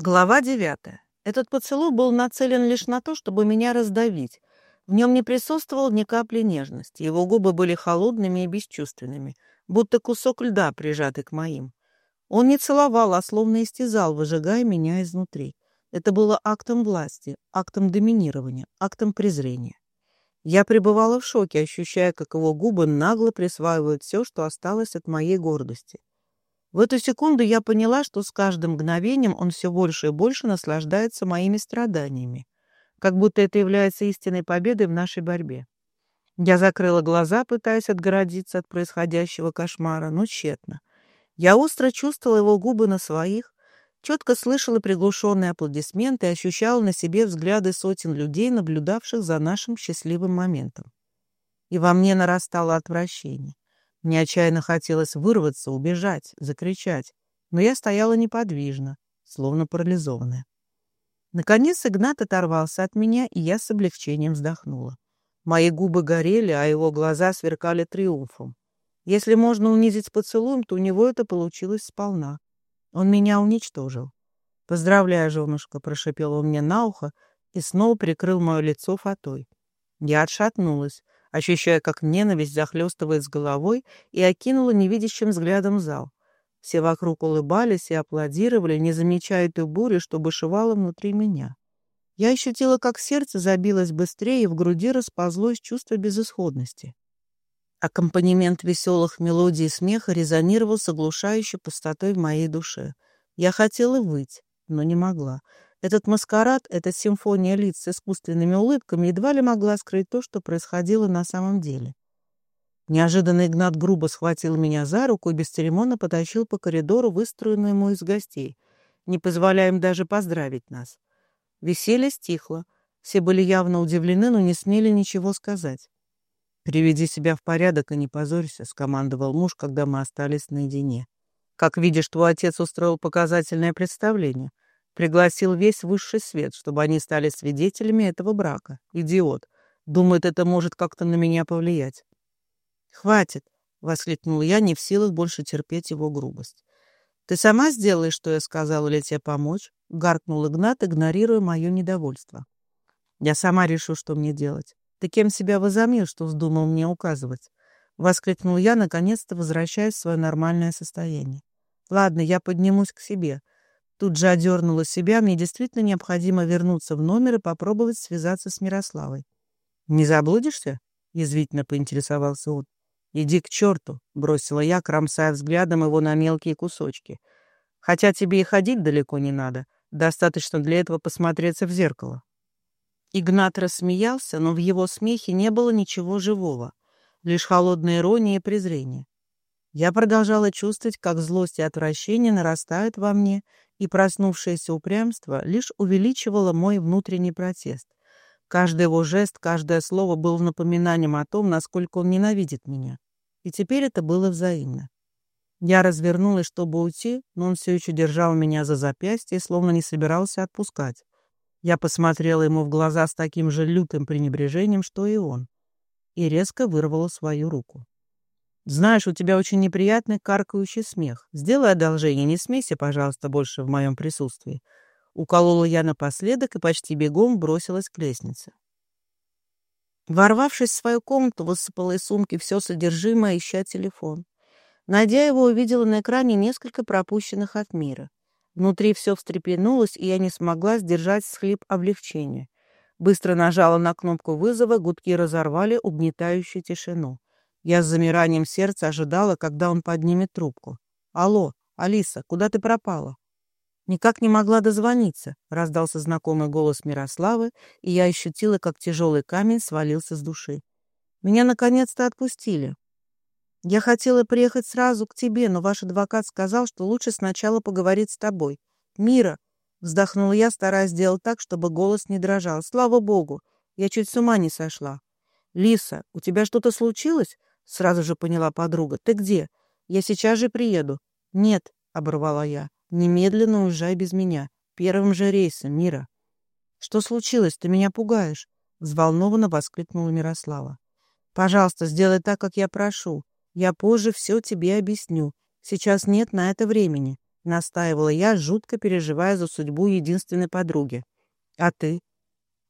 Глава девятая. Этот поцелуй был нацелен лишь на то, чтобы меня раздавить. В нем не присутствовал ни капли нежности. Его губы были холодными и бесчувственными, будто кусок льда, прижатый к моим. Он не целовал, а словно истязал, выжигая меня изнутри. Это было актом власти, актом доминирования, актом презрения. Я пребывала в шоке, ощущая, как его губы нагло присваивают все, что осталось от моей гордости. В эту секунду я поняла, что с каждым мгновением он все больше и больше наслаждается моими страданиями, как будто это является истинной победой в нашей борьбе. Я закрыла глаза, пытаясь отгородиться от происходящего кошмара, но тщетно. Я остро чувствовала его губы на своих, четко слышала приглушенные аплодисменты и ощущала на себе взгляды сотен людей, наблюдавших за нашим счастливым моментом. И во мне нарастало отвращение. Мне отчаянно хотелось вырваться, убежать, закричать, но я стояла неподвижно, словно парализованная. Наконец Игнат оторвался от меня, и я с облегчением вздохнула. Мои губы горели, а его глаза сверкали триумфом. Если можно унизить поцелуем, то у него это получилось сполна. Он меня уничтожил. «Поздравляю, женушка», — прошепел он мне на ухо и снова прикрыл мое лицо фатой. Я отшатнулась ощущая, как ненависть захлестывает с головой, и окинула невидящим взглядом зал. Все вокруг улыбались и аплодировали, не замечая той бури, что бушевала внутри меня. Я ощутила, как сердце забилось быстрее, и в груди расползлось чувство безысходности. Аккомпанемент веселых мелодий и смеха резонировал с оглушающей пустотой в моей душе. Я хотела выть, но не могла. Этот маскарад, эта симфония лиц с искусственными улыбками едва ли могла скрыть то, что происходило на самом деле. Неожиданно Игнат грубо схватил меня за руку и бесцеремонно потащил по коридору, выстроенному из гостей, не позволяя им даже поздравить нас. Веселье стихло. Все были явно удивлены, но не смели ничего сказать. «Приведи себя в порядок и не позорься», — скомандовал муж, когда мы остались наедине. «Как видишь, твой отец устроил показательное представление. Пригласил весь высший свет, чтобы они стали свидетелями этого брака. Идиот. Думает, это может как-то на меня повлиять. «Хватит!» — воскликнул я, не в силах больше терпеть его грубость. «Ты сама сделаешь, что я сказал, или тебе помочь?» — гаркнул Игнат, игнорируя мое недовольство. «Я сама решу, что мне делать. Ты кем себя возомнил, что вздумал мне указывать?» — воскликнул я, наконец-то возвращаясь в свое нормальное состояние. «Ладно, я поднимусь к себе. Тут же одернула себя, мне действительно необходимо вернуться в номер и попробовать связаться с Мирославой. «Не заблудишься?» — язвительно поинтересовался он. «Иди к черту!» — бросила я, кромсая взглядом его на мелкие кусочки. «Хотя тебе и ходить далеко не надо. Достаточно для этого посмотреться в зеркало». Игнат рассмеялся, но в его смехе не было ничего живого, лишь холодная ирония и презрение. Я продолжала чувствовать, как злость и отвращение нарастают во мне, и проснувшееся упрямство лишь увеличивало мой внутренний протест. Каждый его жест, каждое слово было напоминанием о том, насколько он ненавидит меня. И теперь это было взаимно. Я развернулась, чтобы уйти, но он все еще держал меня за запястье, словно не собирался отпускать. Я посмотрела ему в глаза с таким же лютым пренебрежением, что и он, и резко вырвала свою руку. Знаешь, у тебя очень неприятный каркающий смех. Сделай одолжение, не смейся, пожалуйста, больше в моем присутствии. Уколола я напоследок и почти бегом бросилась к лестнице. Ворвавшись в свою комнату, высыпала из сумки все содержимое, ища телефон. Найдя его, увидела на экране несколько пропущенных от мира. Внутри все встрепенулось, и я не смогла сдержать схлип облегчения. Быстро нажала на кнопку вызова, гудки разорвали угнетающую тишину. Я с замиранием сердца ожидала, когда он поднимет трубку. «Алло, Алиса, куда ты пропала?» Никак не могла дозвониться, раздался знакомый голос Мирославы, и я ощутила, как тяжелый камень свалился с души. Меня наконец-то отпустили. Я хотела приехать сразу к тебе, но ваш адвокат сказал, что лучше сначала поговорить с тобой. Мира, вздохнула я, стараясь сделать так, чтобы голос не дрожал. Слава богу, я чуть с ума не сошла. Лиса, у тебя что-то случилось? Сразу же поняла подруга. «Ты где? Я сейчас же приеду». «Нет», — оборвала я. «Немедленно уезжай без меня. Первым же рейсом, Мира». «Что случилось? Ты меня пугаешь», — взволнованно воскликнула Мирослава. «Пожалуйста, сделай так, как я прошу. Я позже все тебе объясню. Сейчас нет на это времени», — настаивала я, жутко переживая за судьбу единственной подруги. «А ты?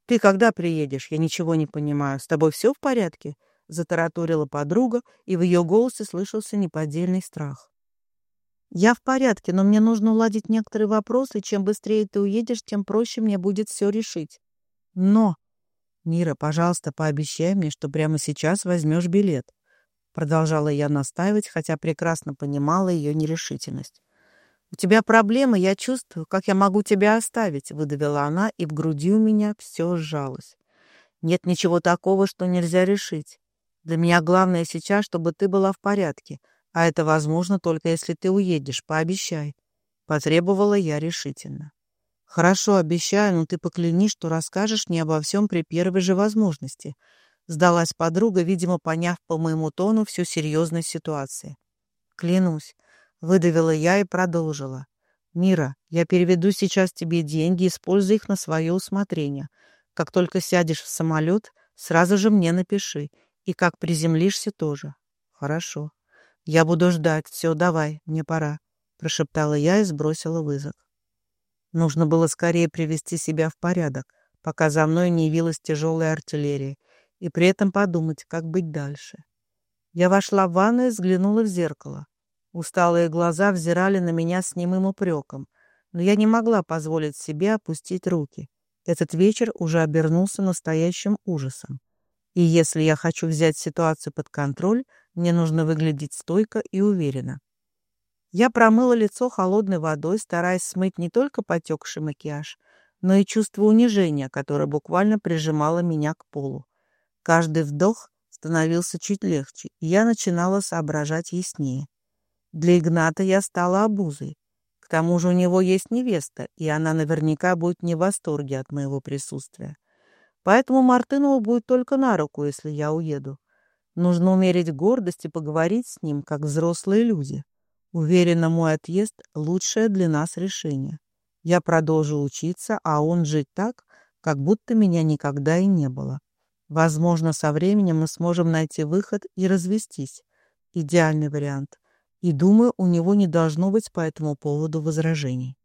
Ты когда приедешь? Я ничего не понимаю. С тобой все в порядке?» Затараторила подруга, и в ее голосе слышался неподдельный страх. «Я в порядке, но мне нужно уладить некоторые вопросы. Чем быстрее ты уедешь, тем проще мне будет все решить. Но...» «Мира, пожалуйста, пообещай мне, что прямо сейчас возьмешь билет». Продолжала я настаивать, хотя прекрасно понимала ее нерешительность. «У тебя проблемы, я чувствую, как я могу тебя оставить», — выдавила она, и в груди у меня все сжалось. «Нет ничего такого, что нельзя решить. Для меня главное сейчас, чтобы ты была в порядке, а это возможно только если ты уедешь, пообещай». Потребовала я решительно. «Хорошо, обещаю, но ты поклянись, что расскажешь мне обо всем при первой же возможности», сдалась подруга, видимо, поняв по моему тону всю серьезность ситуации. «Клянусь», — выдавила я и продолжила. «Мира, я переведу сейчас тебе деньги, используй их на свое усмотрение. Как только сядешь в самолет, сразу же мне напиши, и как приземлишься тоже». «Хорошо. Я буду ждать. Все, давай, мне пора», — прошептала я и сбросила вызов. Нужно было скорее привести себя в порядок, пока за мной не явилась тяжелая артиллерия, и при этом подумать, как быть дальше. Я вошла в ванну и взглянула в зеркало. Усталые глаза взирали на меня с немым упреком, но я не могла позволить себе опустить руки. Этот вечер уже обернулся настоящим ужасом. И если я хочу взять ситуацию под контроль, мне нужно выглядеть стойко и уверенно. Я промыла лицо холодной водой, стараясь смыть не только потекший макияж, но и чувство унижения, которое буквально прижимало меня к полу. Каждый вдох становился чуть легче, и я начинала соображать яснее. Для Игната я стала обузой. К тому же у него есть невеста, и она наверняка будет не в восторге от моего присутствия. Поэтому Мартынову будет только на руку, если я уеду. Нужно умерить гордость и поговорить с ним, как взрослые люди. Уверена, мой отъезд — лучшее для нас решение. Я продолжу учиться, а он жить так, как будто меня никогда и не было. Возможно, со временем мы сможем найти выход и развестись. Идеальный вариант. И думаю, у него не должно быть по этому поводу возражений.